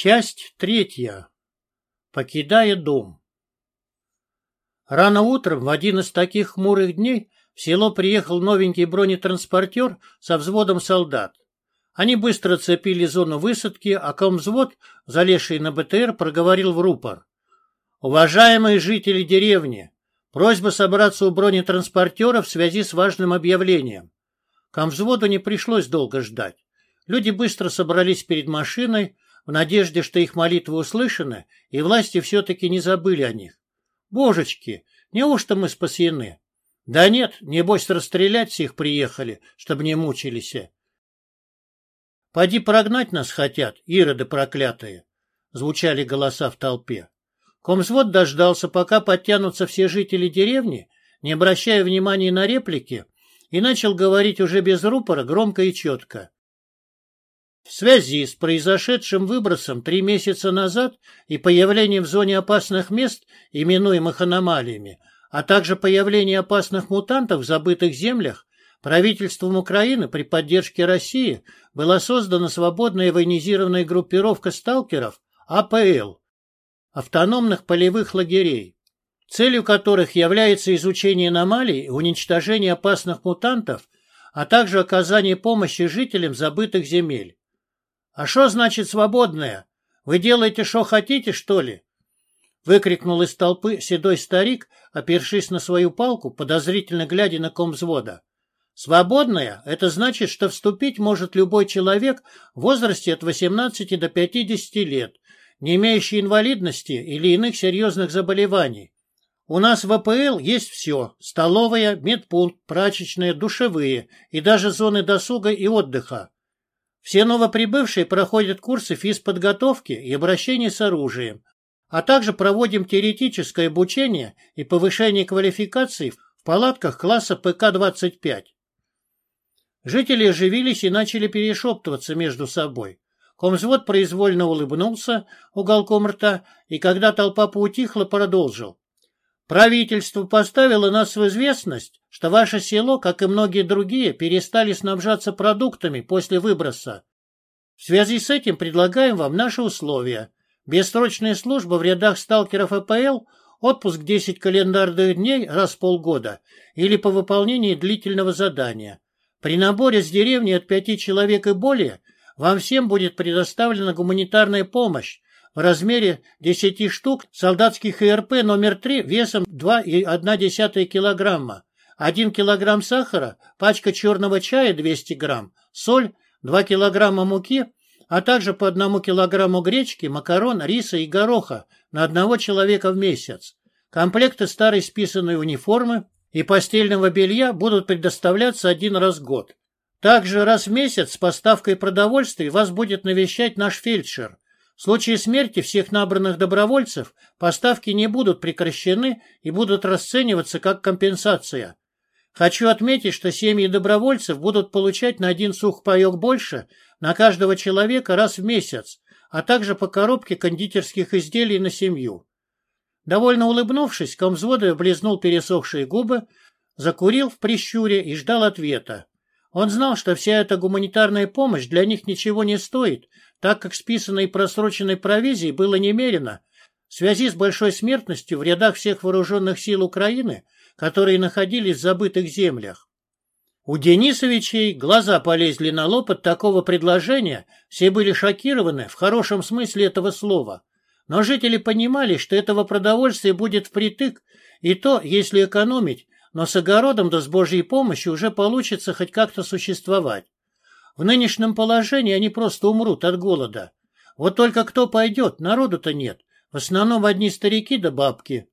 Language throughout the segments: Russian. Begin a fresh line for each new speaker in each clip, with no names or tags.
Часть третья. Покидая дом. Рано утром, в один из таких хмурых дней, в село приехал новенький бронетранспортер со взводом солдат. Они быстро цепили зону высадки, а комвзвод, залезший на БТР, проговорил в рупор. «Уважаемые жители деревни, просьба собраться у бронетранспортера в связи с важным объявлением». Комвзводу не пришлось долго ждать. Люди быстро собрались перед машиной, в надежде, что их молитвы услышаны, и власти все-таки не забыли о них. Божечки, неужто мы спасены? Да нет, небось расстрелять всех приехали, чтобы не мучились. Поди прогнать нас хотят, ироды проклятые, звучали голоса в толпе. Комзвод дождался, пока подтянутся все жители деревни, не обращая внимания на реплики, и начал говорить уже без рупора громко и четко. В связи с произошедшим выбросом три месяца назад и появлением в зоне опасных мест, именуемых аномалиями, а также появлением опасных мутантов в забытых землях, правительством Украины при поддержке России была создана свободная военизированная группировка сталкеров АПЛ, автономных полевых лагерей, целью которых является изучение аномалий и уничтожение опасных мутантов, а также оказание помощи жителям забытых земель. «А что значит свободная? Вы делаете, что хотите, что ли?» Выкрикнул из толпы седой старик, опершись на свою палку, подозрительно глядя на ком взвода. «Свободная — это значит, что вступить может любой человек в возрасте от 18 до 50 лет, не имеющий инвалидности или иных серьезных заболеваний. У нас в АПЛ есть все – столовая, медпункт, прачечная, душевые и даже зоны досуга и отдыха. Все новоприбывшие проходят курсы физподготовки и обращения с оружием, а также проводим теоретическое обучение и повышение квалификации в палатках класса ПК-25. Жители оживились и начали перешептываться между собой. Комзвод произвольно улыбнулся уголком рта, и когда толпа поутихла, продолжил. Правительство поставило нас в известность, что ваше село, как и многие другие, перестали снабжаться продуктами после выброса. В связи с этим предлагаем вам наши условия. Бессрочная служба в рядах сталкеров АПЛ, отпуск 10 календарных дней раз в полгода или по выполнении длительного задания. При наборе с деревни от пяти человек и более вам всем будет предоставлена гуманитарная помощь, в размере 10 штук солдатских ИРП номер 3 весом 2,1 килограмма, 1 килограмм сахара, пачка черного чая 200 грамм, соль, 2 килограмма муки, а также по 1 килограмму гречки, макарон, риса и гороха на одного человека в месяц. Комплекты старой списанной униформы и постельного белья будут предоставляться один раз в год. Также раз в месяц с поставкой продовольствия вас будет навещать наш фельдшер – в случае смерти всех набранных добровольцев поставки не будут прекращены и будут расцениваться как компенсация. Хочу отметить, что семьи добровольцев будут получать на один сухпайок больше на каждого человека раз в месяц, а также по коробке кондитерских изделий на семью. Довольно улыбнувшись, комвзвода облизнул пересохшие губы, закурил в прищуре и ждал ответа. Он знал, что вся эта гуманитарная помощь для них ничего не стоит, так как списанной просроченной провизии было немерено, в связи с большой смертностью в рядах всех вооруженных сил Украины, которые находились в забытых землях. У Денисовичей глаза полезли на лоб от такого предложения, все были шокированы в хорошем смысле этого слова. Но жители понимали, что этого продовольствия будет впритык, и то, если экономить, но с огородом да с Божьей помощью уже получится хоть как-то существовать. В нынешнем положении они просто умрут от голода. Вот только кто пойдет, народу-то нет. В основном одни старики да бабки.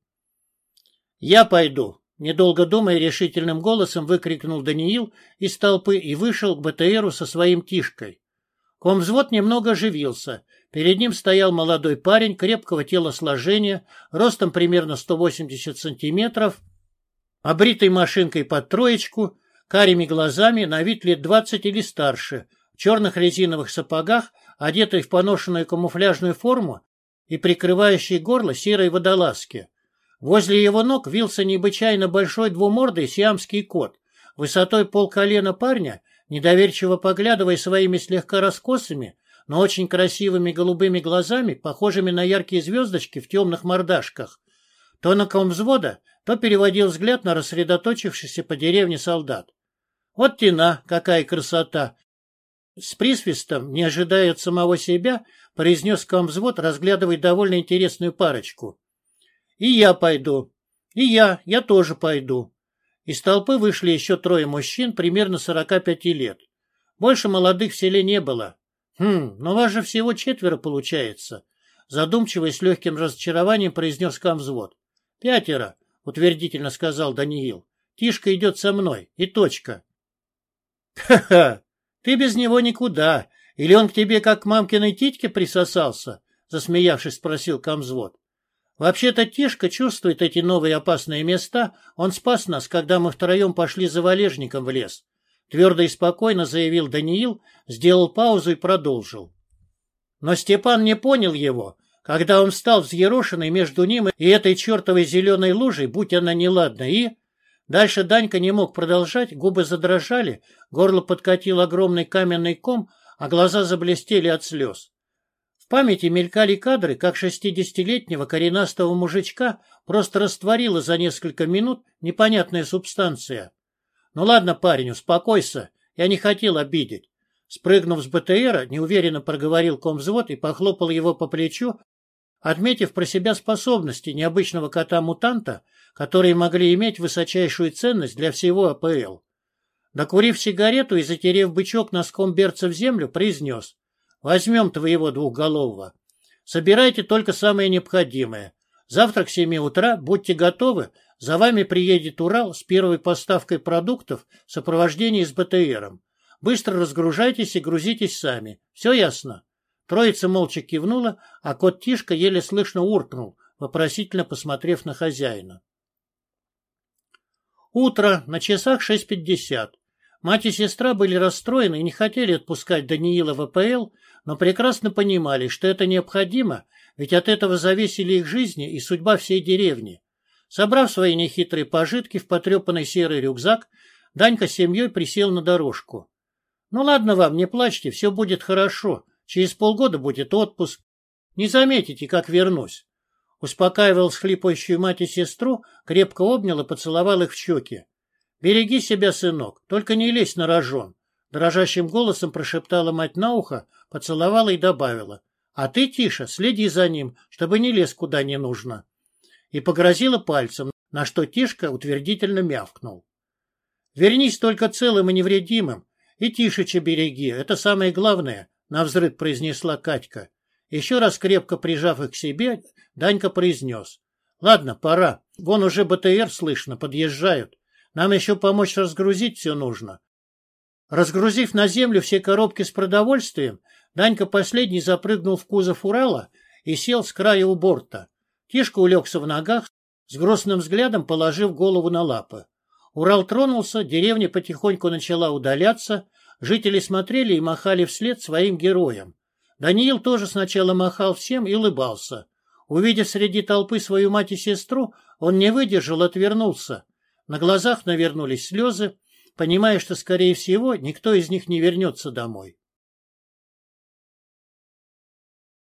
«Я пойду», — недолго думая решительным голосом выкрикнул Даниил из толпы и вышел к БТРу со своим тишкой. Комвзвод немного оживился. Перед ним стоял молодой парень крепкого телосложения, ростом примерно 180 сантиметров, обритой машинкой под троечку, карими глазами, на вид лет двадцать или старше, в черных резиновых сапогах, одетый в поношенную камуфляжную форму и прикрывающий горло серой водолазки. Возле его ног вился необычайно большой двумордый сиамский кот, высотой полколена парня, недоверчиво поглядывая своими слегка раскосыми, но очень красивыми голубыми глазами, похожими на яркие звездочки в темных мордашках, то на комвзвода, то переводил взгляд на рассредоточившихся по деревне солдат. Вот тена, какая красота! С присвистом, не ожидая от самого себя, произнес комвзвод, разглядывая довольно интересную парочку. И я пойду. И я, я тоже пойду. Из толпы вышли еще трое мужчин, примерно сорока пяти лет. Больше молодых в селе не было. Хм, но вас же всего четверо получается. Задумчиво и с легким разочарованием произнес комвзвод. Пятеро, утвердительно сказал Даниил. Тишка идет со мной, и точка. Ха-ха, ты без него никуда. Или он к тебе как к мамкиной титьке присосался? Засмеявшись, спросил комвзвод. Вообще-то Тишка чувствует эти новые опасные места. Он спас нас, когда мы втроем пошли за валежником в лес. Твердо и спокойно заявил Даниил, сделал паузу и продолжил. Но Степан не понял его. Когда он встал взъерошенный между ним и этой чертовой зеленой лужей, будь она неладна, и... Дальше Данька не мог продолжать, губы задрожали, горло подкатил огромный каменный ком, а глаза заблестели от слез. В памяти мелькали кадры, как шестидесятилетнего коренастого мужичка просто растворила за несколько минут непонятная субстанция. «Ну ладно, парень, успокойся, я не хотел обидеть». Спрыгнув с БТРа, неуверенно проговорил комвзвод и похлопал его по плечу, отметив про себя способности необычного кота-мутанта, которые могли иметь высочайшую ценность для всего АПЛ. Докурив сигарету и затерев бычок носком берца в землю, произнес Возьмем твоего двухголового. Собирайте только самое необходимое. Завтра к семи утра будьте готовы. За вами приедет Урал с первой поставкой продуктов в сопровождении с БТРом. Быстро разгружайтесь и грузитесь сами. Все ясно?» Троица молча кивнула, а кот Тишка еле слышно уркнул, вопросительно посмотрев на хозяина. Утро, на часах шесть пятьдесят. Мать и сестра были расстроены и не хотели отпускать Даниила в АПЛ, но прекрасно понимали, что это необходимо, ведь от этого зависели их жизни и судьба всей деревни. Собрав свои нехитрые пожитки в потрепанный серый рюкзак, Данька с семьей присел на дорожку. «Ну ладно вам, не плачьте, все будет хорошо. Через полгода будет отпуск. Не заметите, как вернусь». Успокаивал схлипающую мать и сестру, крепко обнял и поцеловал их в щеки. «Береги себя, сынок, только не лезь на рожон. Дрожащим голосом прошептала мать на ухо, поцеловала и добавила. «А ты, тише, следи за ним, чтобы не лез куда не нужно». И погрозила пальцем, на что Тишка утвердительно мявкнул. «Вернись только целым и невредимым, и Тишича береги, это самое главное», — навзрыд произнесла Катька. Еще раз крепко прижав их к себе, Данька произнес. «Ладно, пора. Вон уже БТР слышно, подъезжают. Нам еще помочь разгрузить все нужно. Разгрузив на землю все коробки с продовольствием, Данька последний запрыгнул в кузов Урала и сел с края у борта. Тишка улегся в ногах, с грустным взглядом положив голову на лапы. Урал тронулся, деревня потихоньку начала удаляться, жители смотрели и махали вслед своим героям. Даниил тоже сначала махал всем и улыбался. Увидев среди толпы свою мать и сестру, он не выдержал, отвернулся. На глазах навернулись слезы, понимая, что, скорее всего, никто из них не вернется домой.